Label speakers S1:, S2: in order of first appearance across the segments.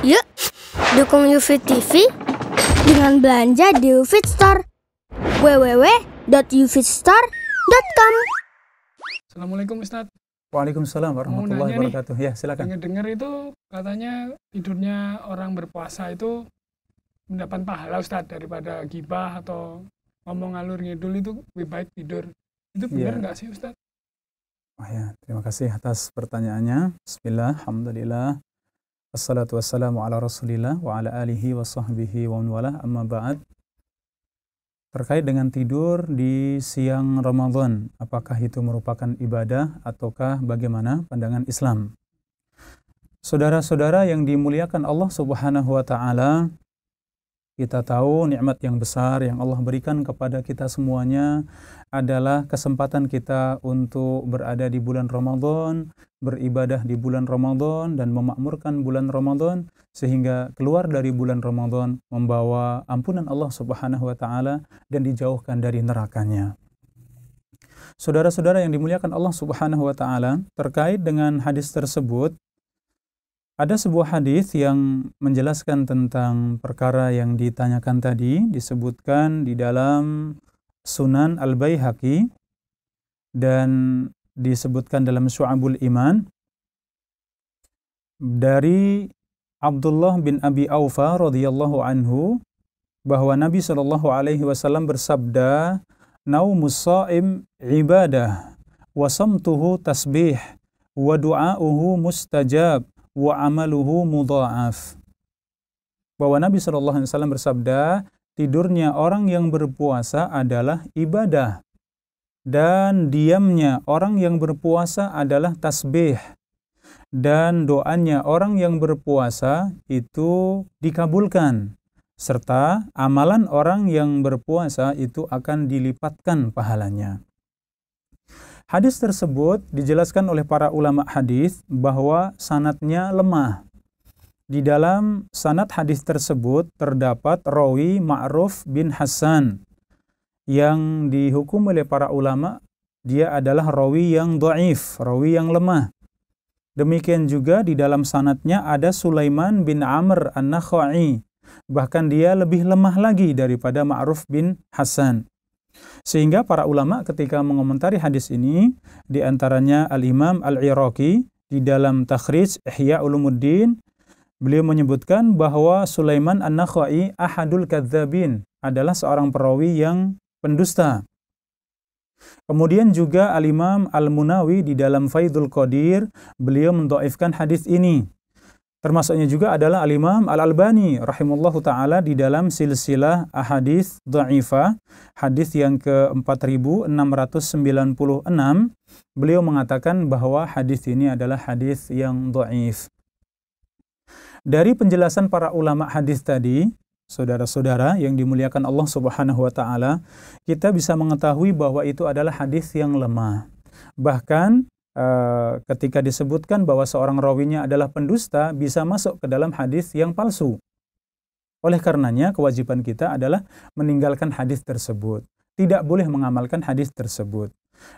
S1: Yuk, dukung UFIT TV dengan belanja di UFIT Store. www.ufitstore.com
S2: Assalamualaikum Ustadz.
S3: Waalaikumsalam warahmatullahi
S2: nih.
S3: wabarakatuh. Ya, silakan.
S2: Dengar-dengar itu katanya tidurnya orang berpuasa itu mendapat pahala Ustadz daripada gibah atau ngomong ngalur ngidul itu lebih baik tidur. Itu benar
S3: Iya.
S2: nggak sih Ustadz?
S3: Oh ya, terima kasih atas pertanyaannya. Bismillah, alhamdulillah. Assalatu wassalamu ala rasulillah wa ala alihi wa sahbihi wa man walah amma ba'd. Terkait dengan tidur di siang Ramadan, apakah itu merupakan ibadah ataukah bagaimana pandangan Islam? Saudara-saudara yang dimuliakan Allah Subhanahu wa taala, kita tahu nikmat yang besar yang Allah berikan kepada kita semuanya adalah kesempatan kita untuk berada di bulan Ramadan, beribadah di bulan Ramadan dan memakmurkan bulan Ramadan sehingga keluar dari bulan Ramadan membawa ampunan Allah Subhanahu wa taala dan dijauhkan dari nerakanya. Saudara-saudara yang dimuliakan Allah Subhanahu wa taala, terkait dengan hadis tersebut ada sebuah hadis yang menjelaskan tentang perkara yang ditanyakan tadi disebutkan di dalam Sunan Al-Baihaqi dan disebutkan dalam Syu'abul Iman dari Abdullah bin Abi Aufa radhiyallahu anhu bahwa Nabi Shallallahu alaihi wasallam bersabda naumus shaim ibadah wa samtuhu tasbih wa du'auhu mustajab wa amaluhu mudha'af bahwa Nabi Shallallahu alaihi wasallam bersabda tidurnya orang yang berpuasa adalah ibadah dan diamnya orang yang berpuasa adalah tasbih dan doanya orang yang berpuasa itu dikabulkan serta amalan orang yang berpuasa itu akan dilipatkan pahalanya. Hadis tersebut dijelaskan oleh para ulama hadis bahwa sanatnya lemah. Di dalam sanat hadis tersebut terdapat rawi Ma'ruf bin Hasan yang dihukum oleh para ulama dia adalah rawi yang dhaif, rawi yang lemah. Demikian juga di dalam sanatnya ada Sulaiman bin Amr An-Nakhai. Bahkan dia lebih lemah lagi daripada Ma'ruf bin Hasan. Sehingga para ulama ketika mengomentari hadis ini, di antaranya Al-Imam Al-Iraqi di dalam Takhrij Ihya Ulumuddin, beliau menyebutkan bahwa Sulaiman An-Nakhai ahadul kadzabin adalah seorang perawi yang pendusta. Kemudian juga Al-Imam Al-Munawi di dalam Faidul Qadir, beliau mendoifkan hadis ini. Termasuknya juga adalah Al-Imam Al-Albani rahimahullahu taala di dalam silsilah ahadits dhaifah, hadis yang ke-4696, beliau mengatakan bahwa hadis ini adalah hadis yang dhaif. Dari penjelasan para ulama hadis tadi, saudara-saudara yang dimuliakan Allah Subhanahu wa taala, kita bisa mengetahui bahwa itu adalah hadis yang lemah. Bahkan Uh, ketika disebutkan bahwa seorang rawinya adalah pendusta bisa masuk ke dalam hadis yang palsu. Oleh karenanya kewajiban kita adalah meninggalkan hadis tersebut. Tidak boleh mengamalkan hadis tersebut.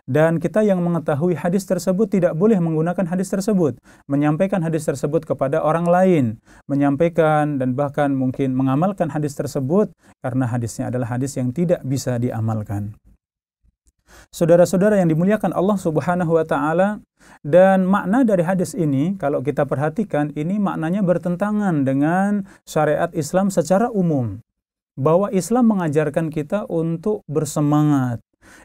S3: Dan kita yang mengetahui hadis tersebut tidak boleh menggunakan hadis tersebut, menyampaikan hadis tersebut kepada orang lain, menyampaikan dan bahkan mungkin mengamalkan hadis tersebut karena hadisnya adalah hadis yang tidak bisa diamalkan. Saudara-saudara yang dimuliakan Allah Subhanahu wa taala dan makna dari hadis ini kalau kita perhatikan ini maknanya bertentangan dengan syariat Islam secara umum. Bahwa Islam mengajarkan kita untuk bersemangat.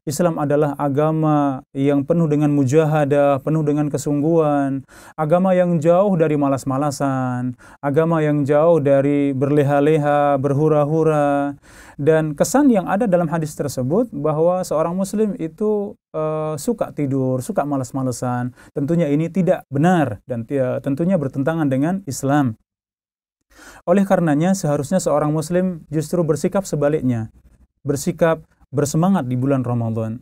S3: Islam adalah agama yang penuh dengan mujahadah, penuh dengan kesungguhan, agama yang jauh dari malas-malasan, agama yang jauh dari berleha-leha, berhura-hura. Dan kesan yang ada dalam hadis tersebut bahwa seorang muslim itu uh, suka tidur, suka malas-malesan. Tentunya ini tidak benar dan uh, tentunya bertentangan dengan Islam. Oleh karenanya seharusnya seorang muslim justru bersikap sebaliknya. Bersikap bersemangat di bulan Ramadan.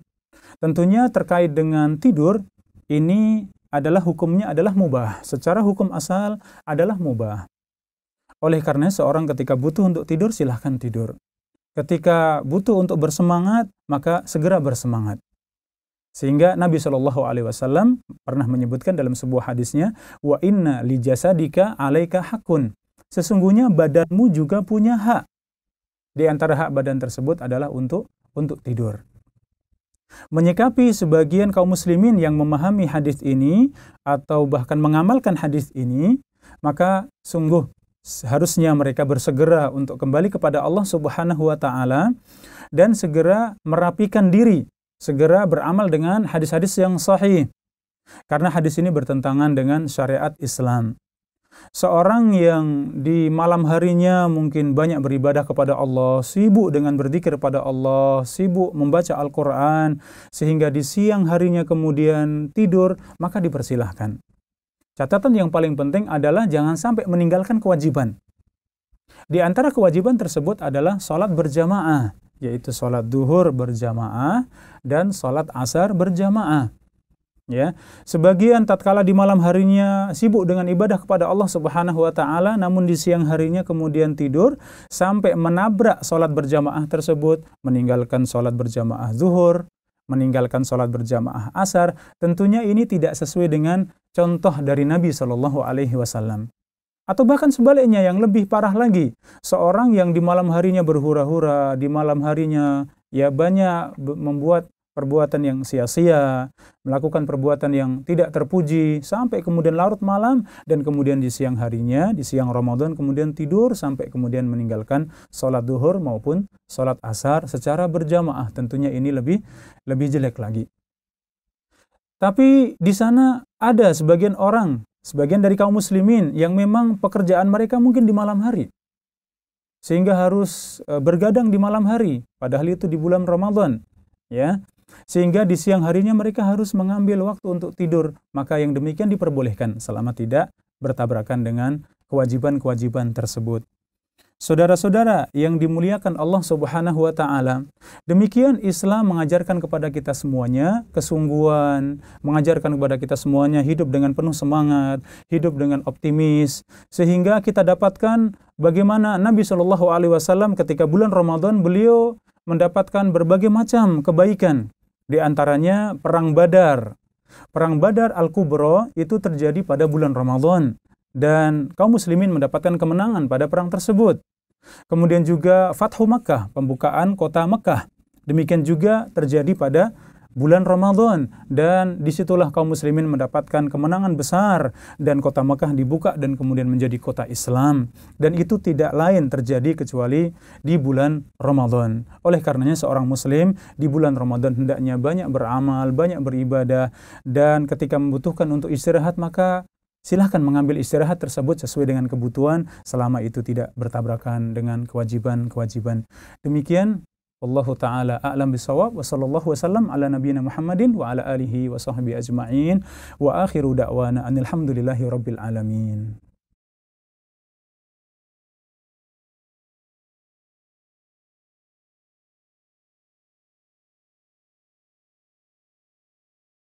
S3: Tentunya terkait dengan tidur, ini adalah hukumnya adalah mubah. Secara hukum asal adalah mubah. Oleh karena seorang ketika butuh untuk tidur, silahkan tidur. Ketika butuh untuk bersemangat, maka segera bersemangat. Sehingga Nabi Shallallahu Alaihi Wasallam pernah menyebutkan dalam sebuah hadisnya, wa inna li jasadika alaika hakun. Sesungguhnya badanmu juga punya hak. Di antara hak badan tersebut adalah untuk untuk tidur. Menyikapi sebagian kaum muslimin yang memahami hadis ini atau bahkan mengamalkan hadis ini, maka sungguh harusnya mereka bersegera untuk kembali kepada Allah Subhanahu wa taala dan segera merapikan diri segera beramal dengan hadis-hadis yang sahih. Karena hadis ini bertentangan dengan syariat Islam. Seorang yang di malam harinya mungkin banyak beribadah kepada Allah, sibuk dengan berzikir kepada Allah, sibuk membaca Al-Quran, sehingga di siang harinya kemudian tidur, maka dipersilahkan. Catatan yang paling penting adalah jangan sampai meninggalkan kewajiban. Di antara kewajiban tersebut adalah sholat berjamaah yaitu sholat duhur berjamaah dan sholat asar berjamaah. Ya, sebagian tatkala di malam harinya sibuk dengan ibadah kepada Allah Subhanahu wa taala namun di siang harinya kemudian tidur sampai menabrak sholat berjamaah tersebut, meninggalkan sholat berjamaah zuhur, meninggalkan sholat berjamaah asar, tentunya ini tidak sesuai dengan contoh dari Nabi Shallallahu alaihi wasallam. Atau bahkan sebaliknya yang lebih parah lagi, seorang yang di malam harinya berhura-hura, di malam harinya ya banyak membuat perbuatan yang sia-sia, melakukan perbuatan yang tidak terpuji sampai kemudian larut malam dan kemudian di siang harinya, di siang Ramadan kemudian tidur sampai kemudian meninggalkan sholat duhur maupun sholat asar secara berjamaah. Tentunya ini lebih lebih jelek lagi. Tapi di sana ada sebagian orang sebagian dari kaum muslimin yang memang pekerjaan mereka mungkin di malam hari. Sehingga harus e, bergadang di malam hari, padahal itu di bulan Ramadan, ya. Sehingga di siang harinya mereka harus mengambil waktu untuk tidur, maka yang demikian diperbolehkan selama tidak bertabrakan dengan kewajiban-kewajiban tersebut. Saudara-saudara yang dimuliakan Allah Subhanahu wa taala, demikian Islam mengajarkan kepada kita semuanya kesungguhan, mengajarkan kepada kita semuanya hidup dengan penuh semangat, hidup dengan optimis sehingga kita dapatkan bagaimana Nabi Shallallahu alaihi wasallam ketika bulan Ramadan beliau mendapatkan berbagai macam kebaikan di antaranya perang Badar. Perang Badar Al-Kubra itu terjadi pada bulan Ramadan dan kaum muslimin mendapatkan kemenangan pada perang tersebut. Kemudian juga Fathu Makkah, pembukaan kota Makkah. Demikian juga terjadi pada bulan Ramadan. Dan di situlah kaum muslimin mendapatkan kemenangan besar. Dan kota Makkah dibuka dan kemudian menjadi kota Islam. Dan itu tidak lain terjadi kecuali di bulan Ramadan. Oleh karenanya seorang muslim di bulan Ramadan hendaknya banyak beramal, banyak beribadah. Dan ketika membutuhkan untuk istirahat maka silahkan mengambil istirahat tersebut sesuai dengan kebutuhan. Selama itu tidak bertabrakan dengan kewajiban-kewajiban. Demikian Allah taala a'lam bisawab wa sallallahu wasallam ala nabiyyina Muhammadin wa ala alihi wa sahbihi ajma'in wa akhiru da'wana anil hamdulillahi rabbil alamin.